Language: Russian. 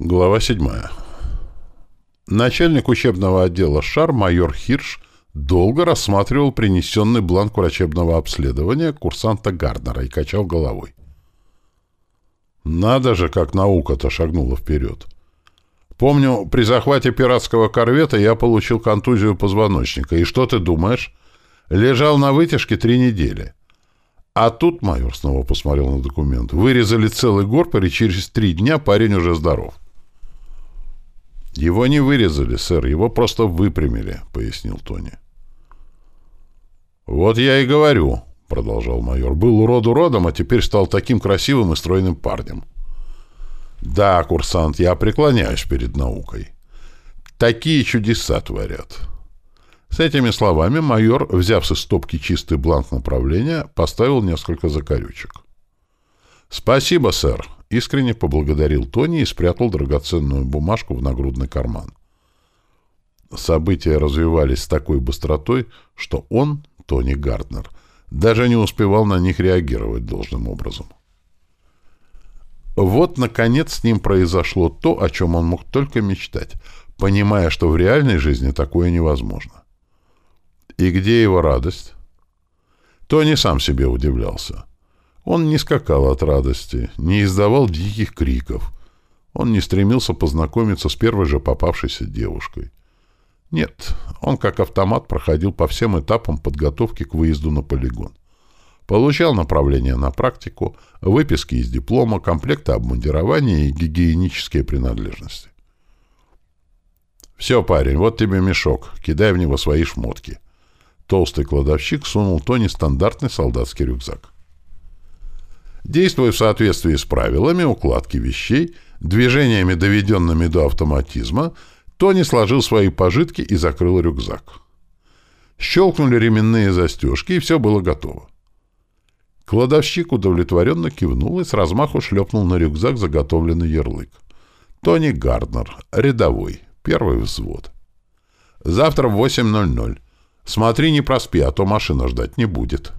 Глава 7. Начальник учебного отдела ШАР майор Хирш долго рассматривал принесенный бланк врачебного обследования курсанта Гарднера и качал головой. Надо же, как наука-то шагнула вперед. Помню, при захвате пиратского корвета я получил контузию позвоночника. И что ты думаешь? Лежал на вытяжке три недели. А тут майор снова посмотрел на документ. Вырезали целый горб, и через три дня парень уже здоров. «Его не вырезали, сэр, его просто выпрямили», — пояснил Тони. «Вот я и говорю», — продолжал майор. «Был урод уродом, а теперь стал таким красивым и стройным парнем». «Да, курсант, я преклоняюсь перед наукой. Такие чудеса творят». С этими словами майор, взяв со стопки чистый бланк направления, поставил несколько закорючек. «Спасибо, сэр», искренне поблагодарил Тони и спрятал драгоценную бумажку в нагрудный карман. События развивались с такой быстротой, что он, Тони Гарднер, даже не успевал на них реагировать должным образом. Вот, наконец, с ним произошло то, о чем он мог только мечтать, понимая, что в реальной жизни такое невозможно. И где его радость? Тони сам себе удивлялся. Он не скакал от радости, не издавал диких криков. Он не стремился познакомиться с первой же попавшейся девушкой. Нет, он как автомат проходил по всем этапам подготовки к выезду на полигон. Получал направление на практику, выписки из диплома, комплекты обмундирования и гигиенические принадлежности. «Все, парень, вот тебе мешок, кидай в него свои шмотки». Толстый кладовщик сунул Тони стандартный солдатский рюкзак. Действуя в соответствии с правилами укладки вещей, движениями, доведенными до автоматизма, Тони сложил свои пожитки и закрыл рюкзак. Щелкнули ременные застежки, и все было готово. Кладовщик удовлетворенно кивнул и с размаху шлепнул на рюкзак заготовленный ярлык. Тони Гарднер, рядовой, первый взвод. Завтра в 8.00. Смотри, не проспи, а то машина ждать не будет.